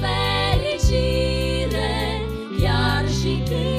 fericire, chiar și când